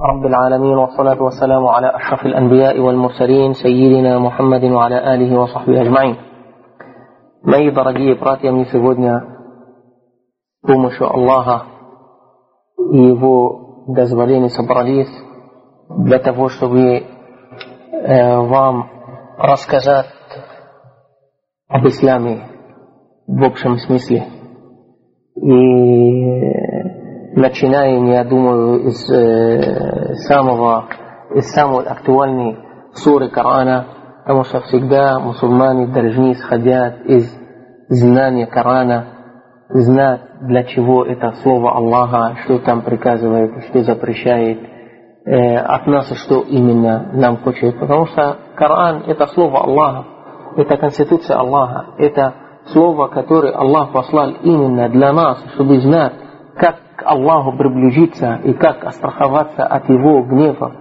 رب العالمين والصلاة والسلام على أشرف الأنبياء والمرسلين سيدنا محمد وعلى آله وصحبه أجمعين Мои дорогие братья, мы сегодня с помощью Аллаха и Его дозволения собрались для того, чтобы э, вам рассказать об исламе в общем смысле. И начинаем, я думаю, из э, самого, из самой актуальной суры Корана, потому что всегда мусульмане должны исходить из знания Корана, знать, для чего это слово Аллаха, что там приказывает, что запрещает, э, от нас что именно нам хочет. Потому что Коран это слово Аллаха, это конституция Аллаха, это слово, которое Аллах послал именно для нас, чтобы знать, к Аллаху приближиться и как остраховаться от Его гнева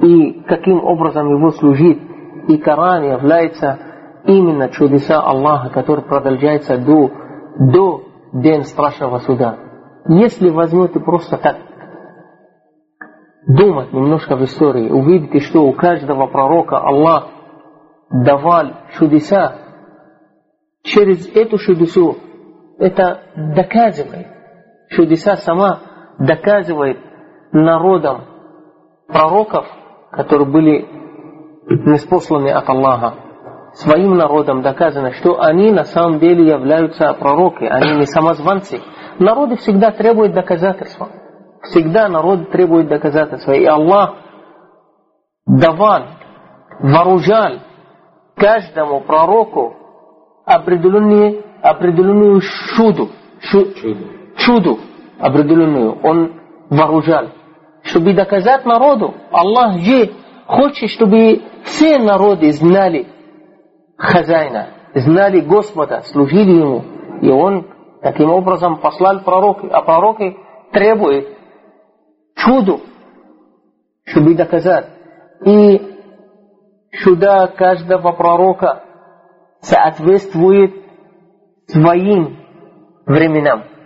и каким образом Его служить. И Коран является именно чудеса Аллаха, который продолжается до, до день страшного суда. Если возьмете просто так думать немножко в истории, увидите, что у каждого пророка Аллах давал чудеса, через эту чудесу это доказывает, чудеса сама доказывает народам пророков, которые были неспосланы от Аллаха, своим народам доказано, что они на самом деле являются пророки, они не самозванцы. Народы всегда требуют доказательства. Всегда народ требует доказательства. И Аллах давал, вооружал каждому пророку определенные, определенную чуду, шу, чуду определенную. Он вооружал. Чтобы доказать народу, Аллах же хочет, чтобы все народы знали хозяина, знали Господа, служили Ему. И Он таким образом послал пророки. А пророки требуют чуду, чтобы доказать. И чудо каждого пророка соответствует своим временам.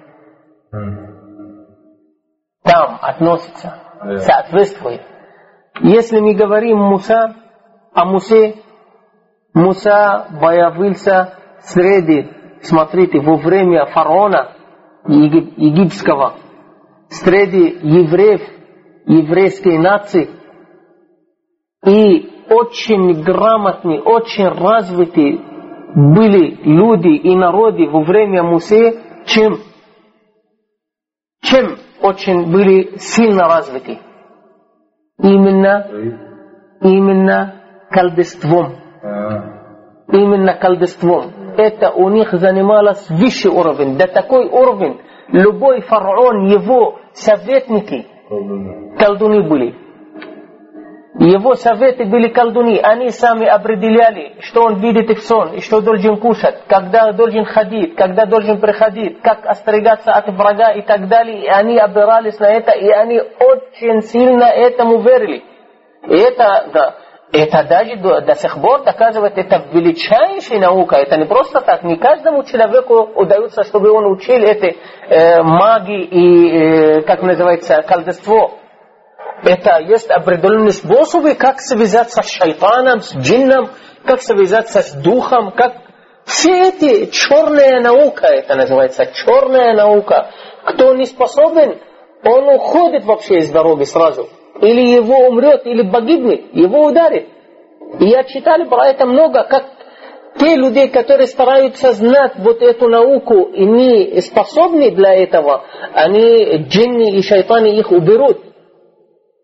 Там относится, соответствует. Если мы говорим Муса, о Мусе, Муса появился среди, смотрите, во время фараона египетского, среди евреев, еврейской нации, и очень грамотные, очень развитые были люди и народы во время Мусе, чем, чем очень были сильно развиты. Именно, именно колдовством. Именно колдовством. Это у них занималось высший уровень. До такой уровень, любой фараон, его советники, колдуны были. Его советы были колдуни, они сами определяли, что он видит в сон, и что должен кушать, когда должен ходить, когда должен приходить, как остерегаться от врага и так далее. И они опирались на это, и они очень сильно этому верили. И это, да, это даже до, до сих пор доказывает, это величайшая наука. Это не просто так. Не каждому человеку удается, чтобы он учил эти э, магии и, э, как называется, колдовство. Это есть определенные способы, как связаться с шайтаном, с джинном, как связаться с духом, как... Все эти черная наука, это называется черная наука. Кто не способен, он уходит вообще из дороги сразу. Или его умрет, или погибнет, его ударит. И я читал про это много, как те люди, которые стараются знать вот эту науку и не способны для этого, они джинни и шайтаны их уберут.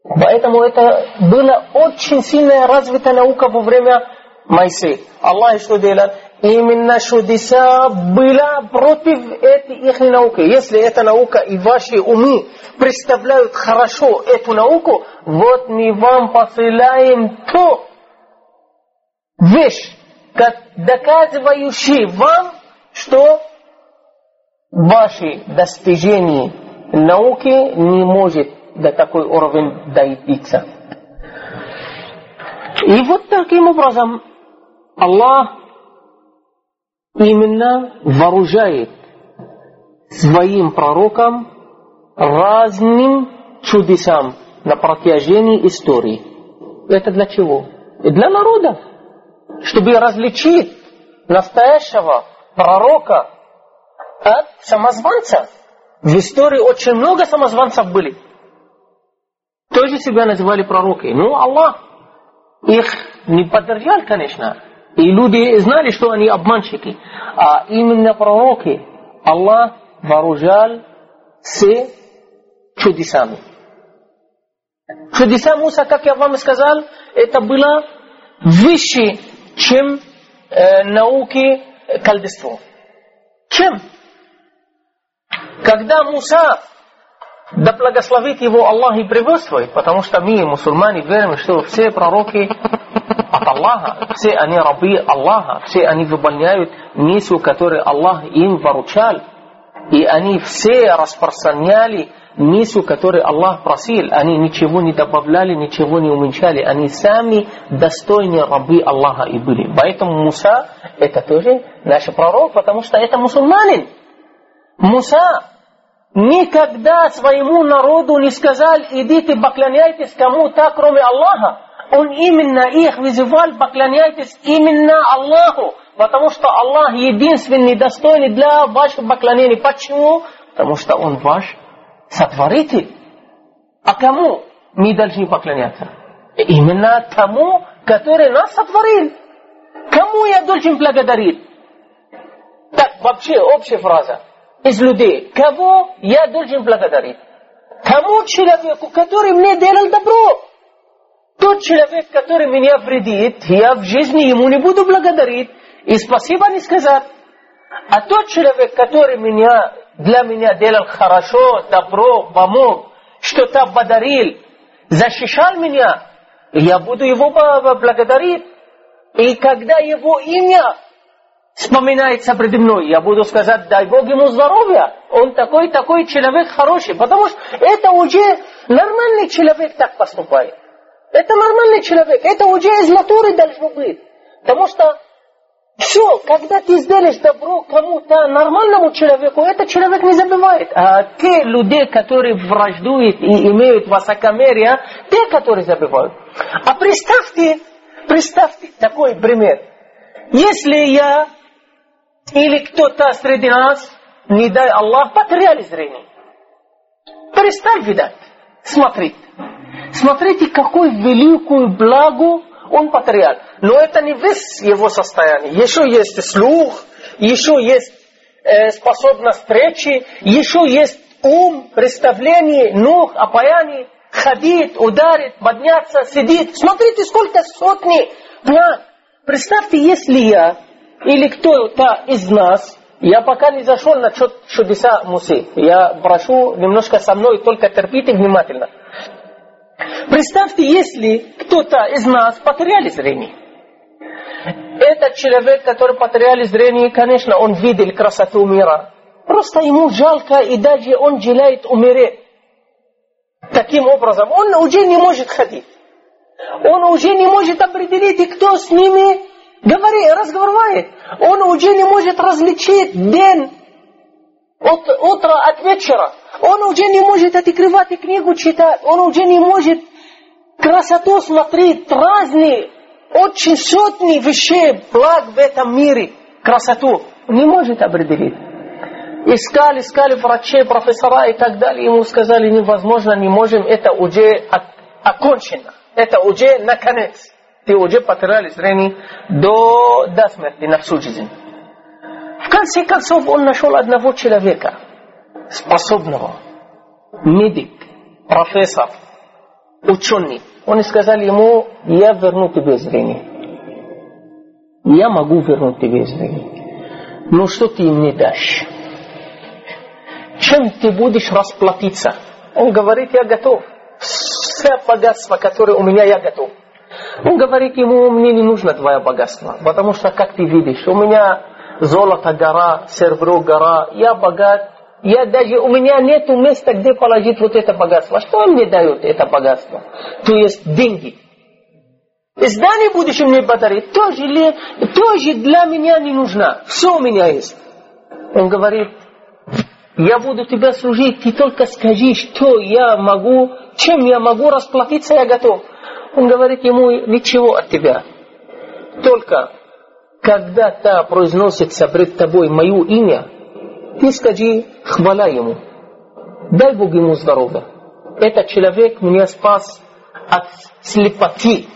Поэтому это была очень сильная развитая наука во время Моисея. Аллах что делал? Именно чудеса была против этой их науки. Если эта наука и ваши умы представляют хорошо эту науку, вот мы вам посылаем то вещь, как доказывающий вам, что ваши достижения науки не может до такой уровень добиться. И вот таким образом Аллах именно вооружает своим пророкам разным чудесам на протяжении истории. Это для чего? И для народа. Чтобы различить настоящего пророка от самозванца. В истории очень много самозванцев были. Тоже себя называли пророки. Ну, Аллах их не поддержал, конечно. И люди знали, что они обманщики. А именно пророки Аллах вооружал с чудесами. Чудеса Муса, как я вам сказал, это было выше, чем э, науки колдовства. Чем? Когда Муса, да благословит его Аллах и приветствует, потому что мы, мусульмане, верим, что все пророки от Аллаха, все они рабы Аллаха, все они выполняют миссию, которую Аллах им выручал, и они все распространяли миссию, которую Аллах просил. Они ничего не добавляли, ничего не уменьшали. Они сами достойные рабы Аллаха и были. Поэтому Муса это тоже наш пророк, потому что это мусульманин. Муса никогда своему народу не сказал, идите поклоняйтесь кому-то, кроме Аллаха. Он именно их вызывал, поклоняйтесь именно Аллаху. Потому что Аллах единственный достойный для вашего поклонения. Почему? Потому что Он ваш сотворитель. А кому мы должны поклоняться? Именно тому, который нас сотворил. Кому я должен благодарить? Так, вообще, общая фраза из людей. Кого я должен благодарить? Тому человеку, который мне делал добро. Тот человек, который меня вредит, я в жизни ему не буду благодарить и спасибо не сказать. А тот человек, который меня для меня делал хорошо, добро, помог, что-то подарил, защищал меня, я буду его благодарить. И когда его имя вспоминается предо мной, я буду сказать, дай Бог ему здоровья. Он такой, такой человек хороший. Потому что это уже нормальный человек так поступает. Это нормальный человек. Это уже из натуры должно быть. Потому что все, когда ты сделаешь добро кому-то, нормальному человеку, этот человек не забывает. А те люди, которые враждуют и имеют высокомерие, те, которые забывают. А представьте, представьте такой пример. Если я или кто-то среди нас, не дай Аллах, потеряли зрение. Представь, видать, смотрите. Смотрите, какой великую благо он потерял. Но это не весь его состояние. Еще есть слух, еще есть э, способность речи, еще есть ум, представление, ног, опаяние, ходить, ударить, подняться, сидит. Смотрите, сколько сотни план. Представьте, если я или кто-то из нас, я пока не зашел на чудеса Мусы. Я прошу немножко со мной, только терпите внимательно. Представьте, если кто-то из нас потеряли зрение. Этот человек, который потерял зрение, конечно, он видел красоту мира. Просто ему жалко, и даже он желает умереть. Таким образом, он уже не может ходить. Он уже не может определить, кто с ними говорит, разговаривает. Он уже не может различить день от утра от вечера. Он уже не может открывать книгу читать. Он уже не может красоту смотреть, разные, очень сотни вещей, благ в этом мире, красоту. Не может определить. Искали, искали врачей, профессора и так далее. Ему сказали, невозможно, не можем, это уже окончено. Это уже наконец. Ты уже потеряли зрение до, до смерти на всю жизнь. В конце концов, он нашел одного человека, способного, медик, профессор, ученый. Он сказал ему, я верну тебе зрение. Я могу вернуть тебе зрение. Но что ты мне дашь? Чем ты будешь расплатиться? Он говорит, я готов. Все богатство, которое у меня, я готов. Он говорит ему, мне не нужно твое богатство, потому что, как ты видишь, у меня золото гора, серебро гора, я богат, я даже, у меня нет места, где положить вот это богатство. Что он мне дает, это богатство? То есть деньги. Здание будешь мне подарить, тоже, ли, тоже для меня не нужно. Все у меня есть. Он говорит, я буду тебя служить, ты только скажи, что я могу, чем я могу расплатиться, я готов. Он говорит ему, ничего от тебя. Только когда та произносится пред тобой мое имя, ты скажи хвала ему. Дай Бог ему здоровья. Этот человек меня спас от слепоты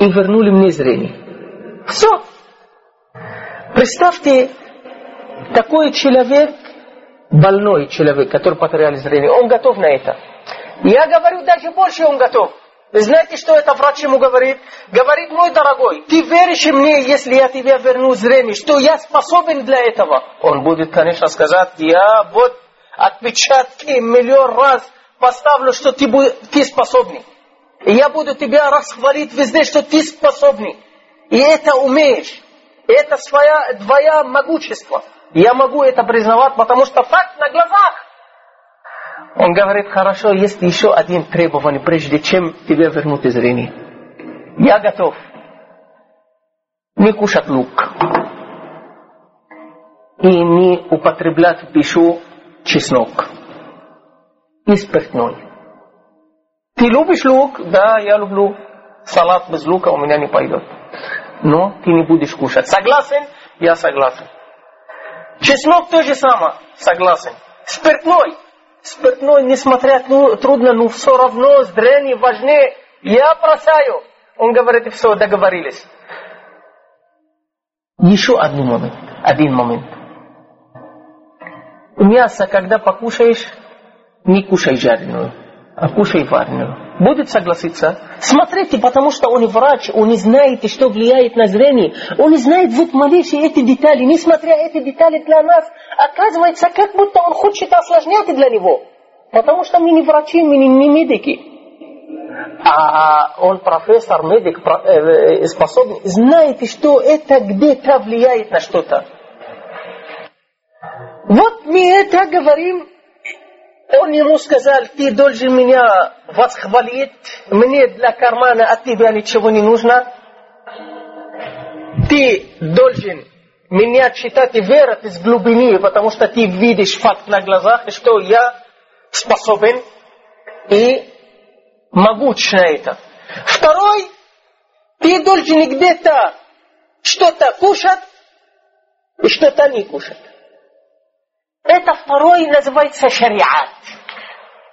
и вернули мне зрение. Все. Представьте, такой человек, больной человек, который потерял зрение, он готов на это. Я говорю, даже больше он готов. Вы знаете, что это врач ему говорит? Говорит, мой дорогой, ты веришь мне, если я тебе верну зрение, что я способен для этого? Он будет, конечно, сказать, я вот отпечатки миллион раз поставлю, что ты, ты способный. И я буду тебя расхвалить везде, что ты способный. И это умеешь. Это своя, твоя могущество. Я могу это признавать, потому что факт на глазах. Он говорит, хорошо, есть еще один требование, прежде чем тебе вернуть зрение. Я готов. Не кушать лук. И не употреблять в пищу чеснок. И спиртной. Ты любишь лук? Да, я люблю. Салат без лука у меня не пойдет. Но ты не будешь кушать. Согласен? Я согласен. Чеснок то же самое. Согласен. Спиртной. Спиртной, несмотря трудно, но все равно зрение важнее. Я бросаю. Он говорит, все, договорились. Еще один момент. Один момент. Мясо, когда покушаешь, не кушай жареную, а кушай вареную. Будет согласиться? Смотрите, потому что он врач, он не знает, что влияет на зрение. Он не знает вот малейшие эти детали. Несмотря эти детали для нас, оказывается, как будто он хочет осложнять для него. Потому что мы не врачи, мы не, не медики. А он профессор, медик, э, способный, знаете, что это где-то влияет на что-то. Вот мы это говорим он ему сказал, ты должен меня восхвалить, мне для кармана от тебя ничего не нужно. Ты должен меня читать и верить из глубины, потому что ты видишь факт на глазах, что я способен и могуч на это. Второй, ты должен где-то что-то кушать и что-то не кушать. Это второй называется шариат.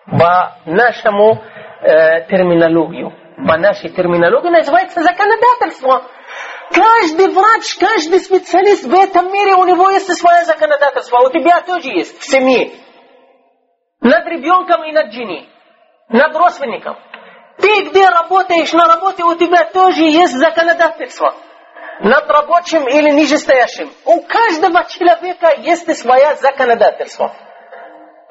По нашему э, терминологию. По нашей терминологии называется законодательство. Каждый врач, каждый специалист в этом мире, у него есть свое законодательство. У тебя тоже есть в семье. Над ребенком и над женой. Над родственником. Ты где работаешь на работе, у тебя тоже есть законодательство над рабочим или нижестоящим. У каждого человека есть свое законодательство.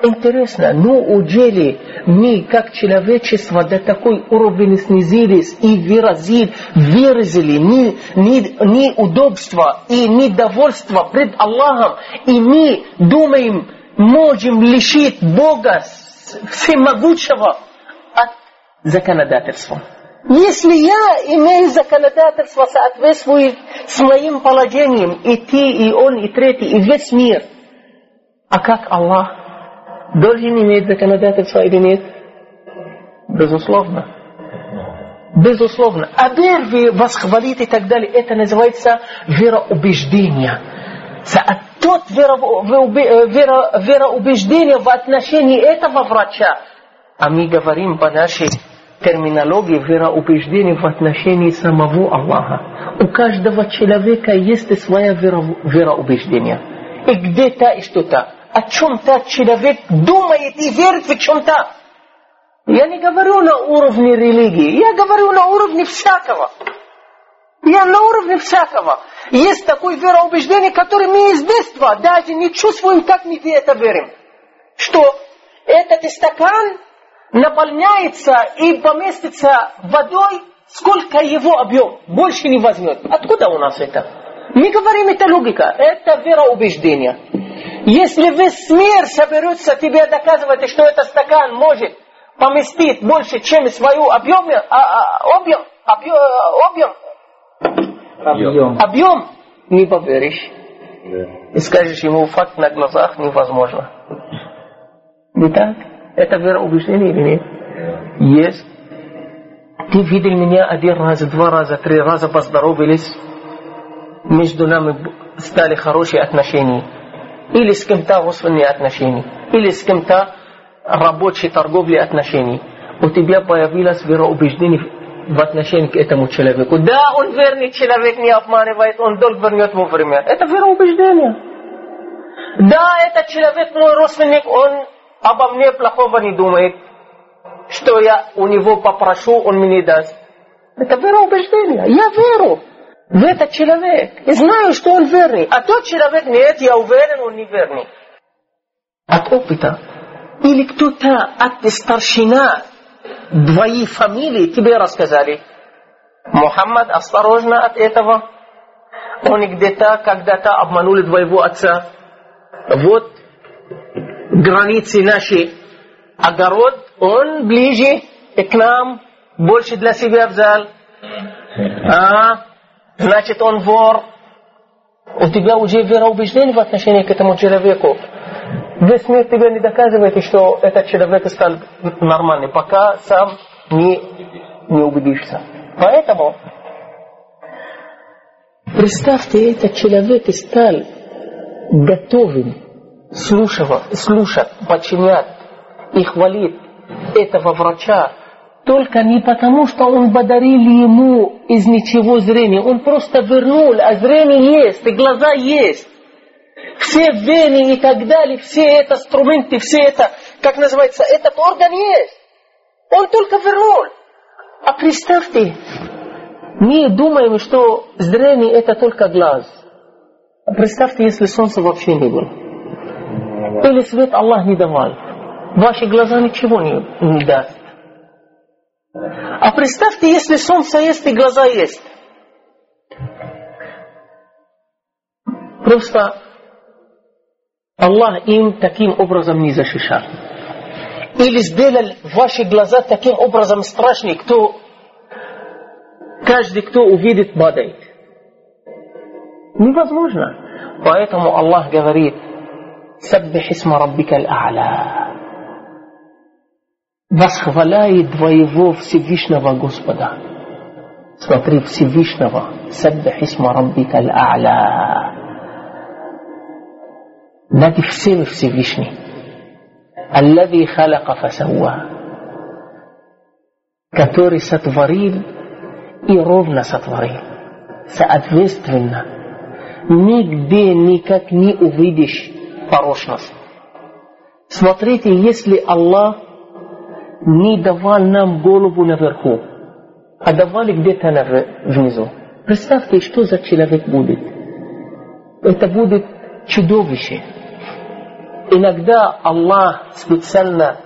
Интересно, ну удели мы, как человечество, до такой уровень снизились и выразили, выразили ни, ни удобства и недовольство пред Аллахом, и мы думаем, можем лишить Бога всемогущего от законодательства. Если я имею законодательство, соответствует с моим положением, и ты, и он, и третий, и весь мир, а как Аллах должен иметь законодательство или нет? Безусловно. Безусловно. А веры восхвалить и так далее, это называется вероубеждение. А тот вероубеждение в отношении этого врача, а мы говорим по нашей терминологии вероубеждения в отношении самого Аллаха. У каждого человека есть свое веро, вероубеждение. И где-то и что-то. О чем-то человек думает и верит в чем-то. Я не говорю на уровне религии, я говорю на уровне всякого. Я на уровне всякого. Есть такое вероубеждение, которое мы из детства даже не чувствуем, как мы в это верим. Что этот стакан наполняется и поместится водой, сколько его объем, больше не возьмет. Откуда у нас это? Мы говорим, это логика, это вероубеждение. Если весь мир соберется тебе доказывать, что этот стакан может поместить больше, чем свою объем, а, а, объем, объем, объем, объем, объем, не поверишь. и скажешь ему факт на глазах невозможно. Не так? Это вероубеждение или нет? Есть. Ты видел меня один раз, два раза, три раза поздоровались, между нами стали хорошие отношения. Или с кем-то родственные отношения. Или с кем-то рабочие торговли отношений. У тебя появилось вероубеждение в отношении к этому человеку. Да, он верный человек, не обманывает, он долг вернет вовремя. Это вероубеждение. Да, этот человек мой родственник, он обо мне плохого не думает. Что я у него попрошу, он мне даст. Это вероубеждение. Я веру в этот человек. И знаю, что он верный. А тот человек нет, я уверен, он не верный. От опыта. Или кто-то от старшина двоих фамилий тебе рассказали. Мухаммад, осторожно от этого. Он где-то когда-то обманули твоего отца. Вот границы наши. Огород, он ближе к нам, больше для себя взял. А, значит, он вор. У тебя уже вероубеждение в отношении к этому человеку. Весь мир тебе не доказывает, что этот человек стал нормальный, пока сам не, не убедишься. Поэтому представьте, этот человек стал готовым слушать, слушать, подчинять и хвалить этого врача, только не потому, что он подарил ему из ничего зрения. Он просто вернул, а зрение есть, и глаза есть все вены и так далее, все это инструменты, все это, как называется, этот орган есть. Он только вернул. А представьте, мы думаем, что зрение это только глаз. А представьте, если солнца вообще не было. Или свет Аллах не давал. Ваши глаза ничего не, не даст. А представьте, если солнце есть и глаза есть. Просто Аллах им таким образом не защищал. Или сделал ваши глаза таким образом страшными, кто каждый, кто увидит, падает. Невозможно. Поэтому Аллах говорит, «Саббих исма раббика аль-а'ля». Восхваляй твоего Всевышнего Господа. Смотри, Всевышнего. «Саббих исма раббика аль-а'ля». над всем Всевышний. Аллави халяка фасауа, который сотворил и ровно сотворил. Соответственно, нигде никак не увидишь порочность. Смотрите, если Аллах не давал нам голову наверху, а давали где-то внизу, представьте, что за человек будет. Это будет чудовище. Иногда Аллах специально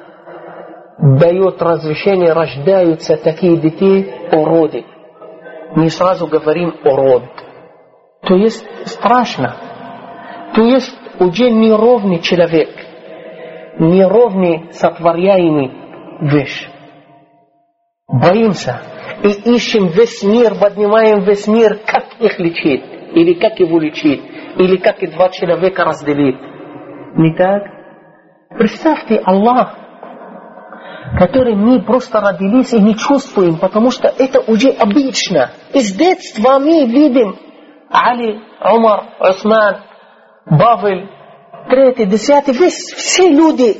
дает разрешение, рождаются такие детей, уроды. Мы сразу говорим урод. То есть страшно. То есть уже неровный человек, неровный сотворяемый вещь. Боимся и ищем весь мир, поднимаем весь мир, как их лечить, или как его лечить, или как и два человека разделить. Не так? Представьте Аллах, который мы просто родились и не чувствуем, потому что это уже обычно. Из детства мы видим Али, Умар, Усман, Бавель, третий, десятый, весь, все люди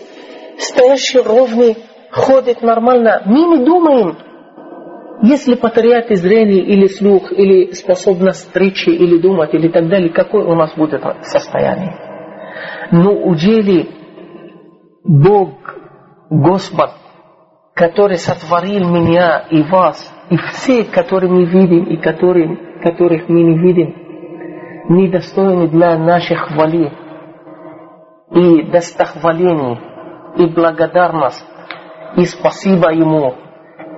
стоящие ровные, ходят нормально. Мы не думаем, если потерять зрение или слух, или способность стричь, или думать, или так далее, какое у нас будет состояние? Но удели Бог, Господь, который сотворил меня и вас, и все, которые мы видим, и которые, которых мы не видим, недостойны для нашей хвали и достохваления, и благодарность, и спасибо Ему,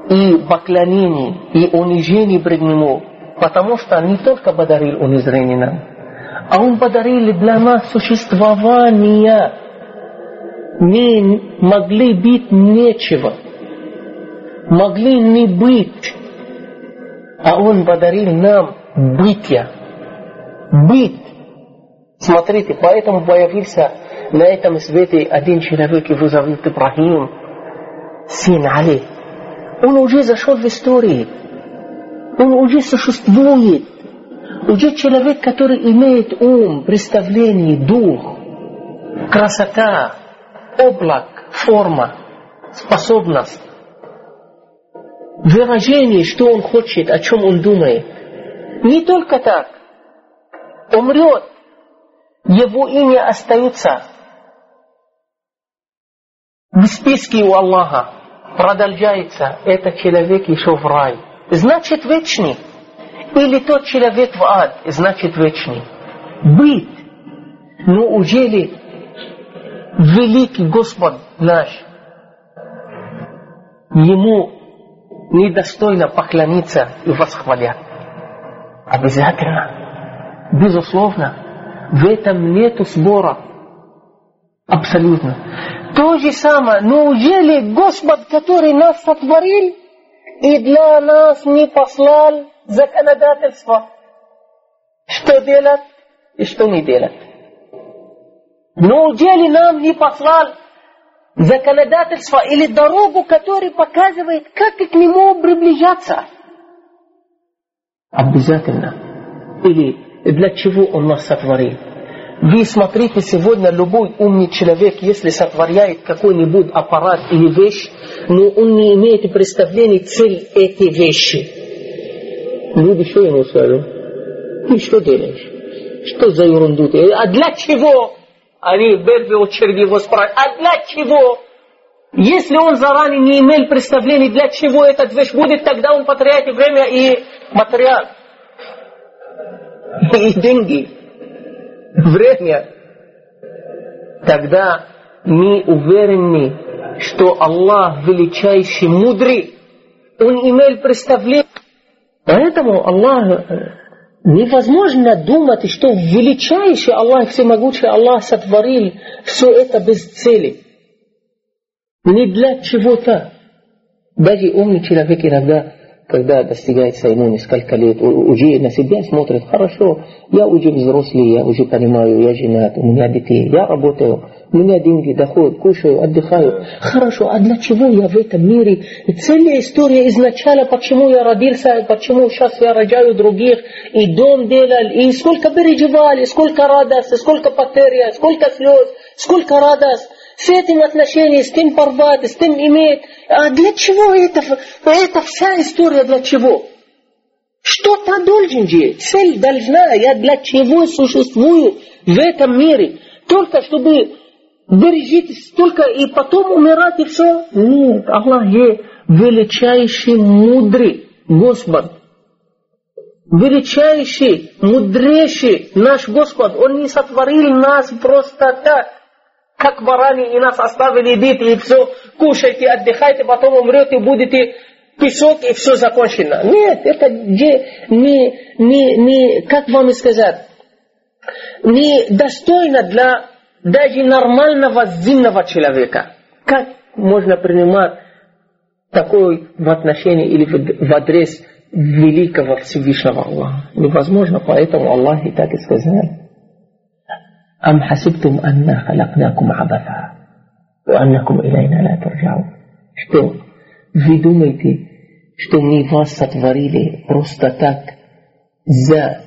и поклонение, и унижение пред Нему, потому что не только подарил Он зрение нам, а Он подарил для нас существование. Мы могли быть нечего, могли не быть, а Он подарил нам бытие, быть Смотрите, поэтому появился на этом свете один человек, его зовут Ибрахим, сын Али. Он уже зашел в историю. Он уже существует. Уже человек, который имеет ум, представление, дух, красота, облак, форма, способность, выражение, что он хочет, о чем он думает. Не только так. Умрет, его имя остается в списке у Аллаха. Продолжается, этот человек еще в рай. Значит вечный. Или тот человек в ад, значит вечный. Быть. Но уже ли великий Господь наш, ему недостойно поклониться и восхвалять? Обязательно. Безусловно. В этом нету спора. Абсолютно. То же самое, неужели Господь, который нас сотворил, и для нас не послал законодательство, что делать и что не делать? Неужели нам не послал законодательство или дорогу, которая показывает, как к нему приближаться? Обязательно. Или для чего Он нас сотворил. Вы смотрите сегодня, любой умный человек, если сотворяет какой-нибудь аппарат или вещь, но он не имеет представления цель этой вещи. Люди что ему скажут? Ты что делаешь? Что за ерунду ты? А для чего? Они в первую очередь его спрашивают. А для чего? Если он заранее не имел представления, для чего эта вещь будет, тогда он потратит время и материал и деньги, время, тогда мы уверены, что Аллах величайший, мудрый, Он имел представление. Поэтому Аллах э, невозможно думать, что величайший Аллах, всемогущий Аллах сотворил все это без цели. Не для чего-то. Даже умный человек иногда когда достигается ему несколько лет, уже на себя смотрит, хорошо, я уже взрослый, я уже понимаю, я женат, у меня детей, я работаю, у меня деньги, доход, кушаю, отдыхаю. Хорошо, а для чего я в этом мире? И целая история изначально, почему я родился, почему сейчас я рожаю других, и дом делал, и сколько переживали, сколько радости, сколько потеря, сколько слез, сколько радость с этим отношения, с тем порвать, с тем иметь. А для чего это? Это вся история для чего? Что-то должен же, цель должна, я для чего существую в этом мире? Только чтобы бережитесь, только и потом умирать и все? Нет, Аллах есть величайший мудрый Господь. Величайший, мудрейший наш Господь. Он не сотворил нас просто так как барани и нас оставили дети, и все, кушайте, отдыхайте, потом умрете, будете песок, и все закончено. Нет, это не, не, не, не как вам сказать, не достойно для даже нормального зимнего человека. Как можно принимать такое в отношении или в адрес великого Всевышнего Аллаха? Невозможно, поэтому Аллах и так и сказал. أم حسبتم أنا خلقناكم عبثا وأنكم إلينا لا ترجعون Что? Вы думаете, что мы вас сотворили просто так за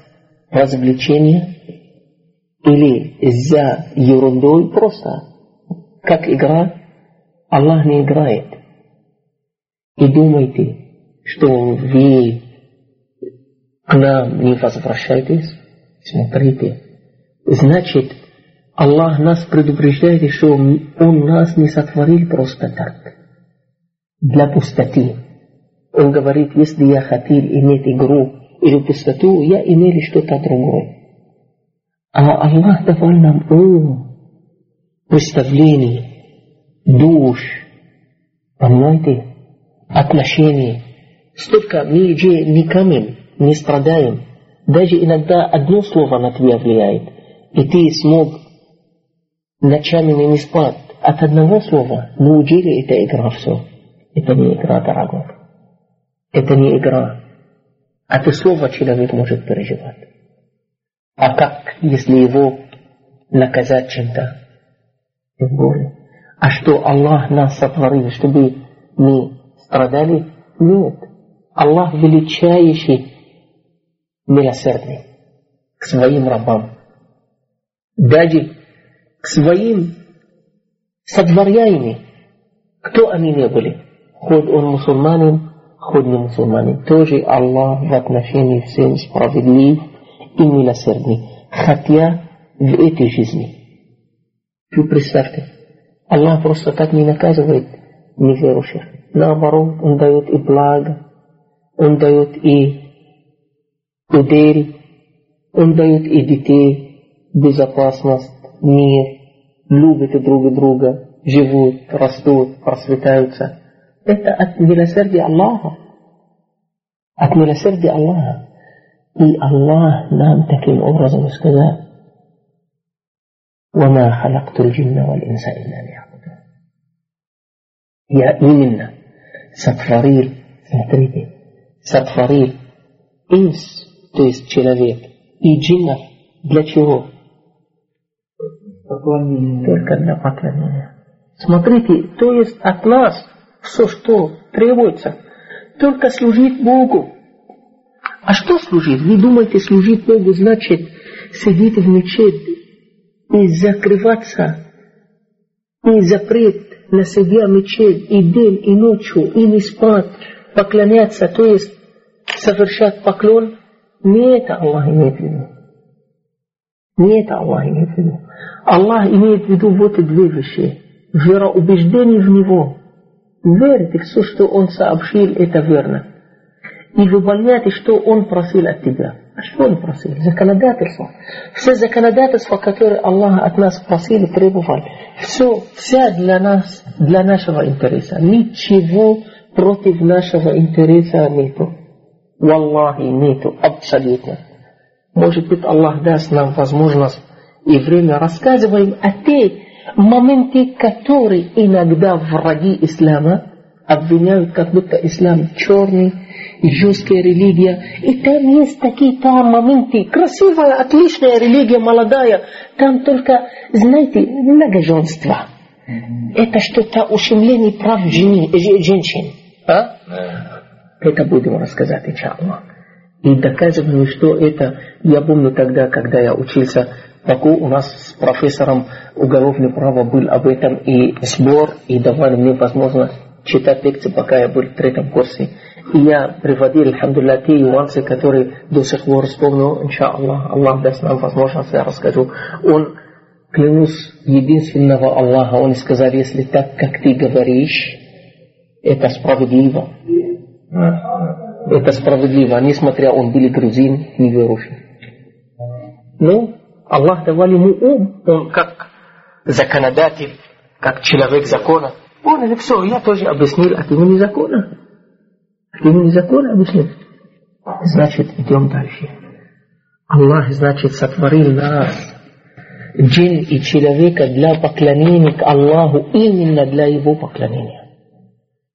развлечение или за ерундой просто, как игра? Аллах не играет. И думаете, что вы к нам не возвращаетесь? Смотрите, значит, Аллах нас предупреждает, что Он нас не сотворил просто так, для пустоты. Он говорит, если я хотел иметь игру или пустоту, я имел что-то другое. А Аллах давал нам ум, представление, душ, понимаете, отношения. Столько мы же не камень, не страдаем. Даже иногда одно слово на тебя влияет, и ты смог ночами не спать от одного слова, неужели это игра все? Это не игра, дорогой. Это не игра. От слова человек может переживать. А как, если его наказать чем-то. Боль. А что Аллах нас сотворил, чтобы мы страдали? Нет. Аллах величайший, милосердный к своим рабам. Даже к своим сотворяемым, кто они не были. Хоть он мусульманин, хоть не мусульманин. Тоже Аллах в отношении всем справедлив и милосердный. Хотя в этой жизни. Вы представьте, Аллах просто так не наказывает неверующих. Наоборот, Он дает и благо, Он дает и удели, Он дает и детей, безопасность, мир, любят друг друга, живут, растут, просветаются. Это от милосердия Аллаха. От милосердия Аллаха. И Аллах нам таким образом сказал, وما خلقت الجن والإنس إلا ليعبدون Я именно сотворил, смотрите, сотворил инс, то есть человек, и джиннов для чего? Поклонение. Только для поклонения. Смотрите, то есть от нас все, что требуется, только служить Богу. А что служить? Вы думаете, служить Богу значит сидеть в мечети и закрываться, и запрет на себя мечеть и день, и ночью, и не спать, поклоняться, то есть совершать поклон, не это Аллах имеет в виду. Не это Аллах имеет в виду. Аллах имеет в виду вот и две вещи. Вероубеждение в Него. Верите, все, что Он сообщил, это верно. И выполняйте, что Он просил от тебя. А что Он просил? Законодательство. Все законодательства, которые Аллах от нас просил и требовал, все, вся для нас, для нашего интереса. Ничего против нашего интереса нету. Валлахи нету, абсолютно. Может быть, Аллах даст нам возможность и время рассказываем о тех моменте, которые иногда враги ислама обвиняют, как будто ислам черный, жесткая религия. И там есть такие там моменты. Красивая, отличная религия, молодая. Там только, знаете, многоженство. Это что-то ущемление прав жени, женщин. А? Это будем рассказать, иншаллах. И доказываю, что это, я помню тогда, когда я учился Таку у нас с профессором уголовного права был об этом и сбор, и давали мне возможность читать лекции, пока я был в третьем курсе. И я приводил, алхамдулillah, те нюансы, которые до сих пор вспомню, иншаллах, Аллах даст нам возможность, я расскажу. Он, клянусь единственного Аллаха, он сказал, если так, как ты говоришь, это справедливо. Это справедливо, несмотря он был грузин, неверующий. Ну, Аллах давал ему ум, он как законодатель, как человек закона. Поняли, все, я тоже объяснил от имени закона. От имени закона объяснил. Значит, идем дальше. Аллах, значит, сотворил нас, джин и человека для поклонения к Аллаху, именно для его поклонения.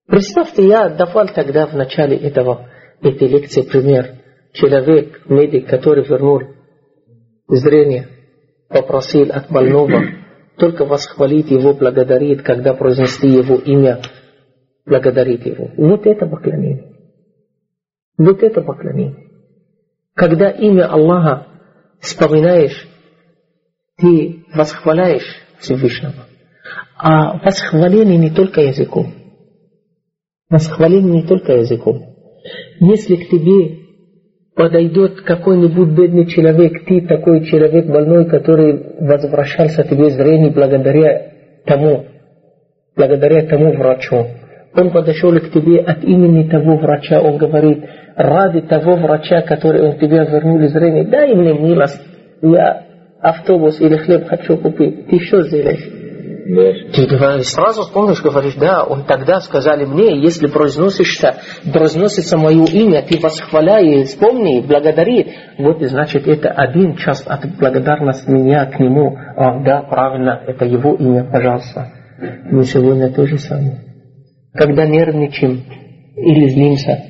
Представьте, я давал тогда в начале этого, этой лекции пример. Человек, медик, который вернул зрение, попросил от больного только восхвалить его, благодарить, когда произнесли его имя, благодарить его. Вот это поклонение. Вот это поклонение. Когда имя Аллаха вспоминаешь, ты восхваляешь Всевышнего. А восхваление не только языком. Восхваление не только языком. Если к тебе подойдет какой-нибудь бедный человек, ты такой человек больной, который возвращался тебе зрение благодаря тому, благодаря тому врачу. Он подошел к тебе от имени того врача, он говорит, ради того врача, который он тебе вернул зрение, дай мне милость, я автобус или хлеб хочу купить. Ты что сделаешь? Ты сразу вспомнишь, говоришь, да, он тогда сказали мне, если произносишься, произносится мое имя, ты восхваляй, вспомни, благодари. Вот и значит, это один час от благодарности меня к нему. А, да, правильно, это его имя, пожалуйста. Мы сегодня то же самое. Когда нервничаем или злимся,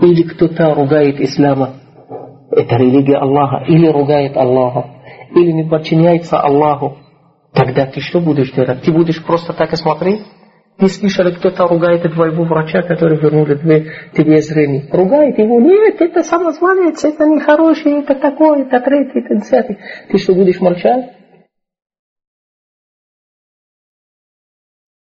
или кто-то ругает ислама, это религия Аллаха, или ругает Аллаха, или не подчиняется Аллаху, тогда ты что будешь делать? Ты будешь просто так и смотреть? Ты слышали, кто-то ругает твоего врача, который вернули тебе, тебе зрение. Ругает его, нет, это самозванец, это нехороший, это такой, это третий, это десятый. Ты что, будешь молчать?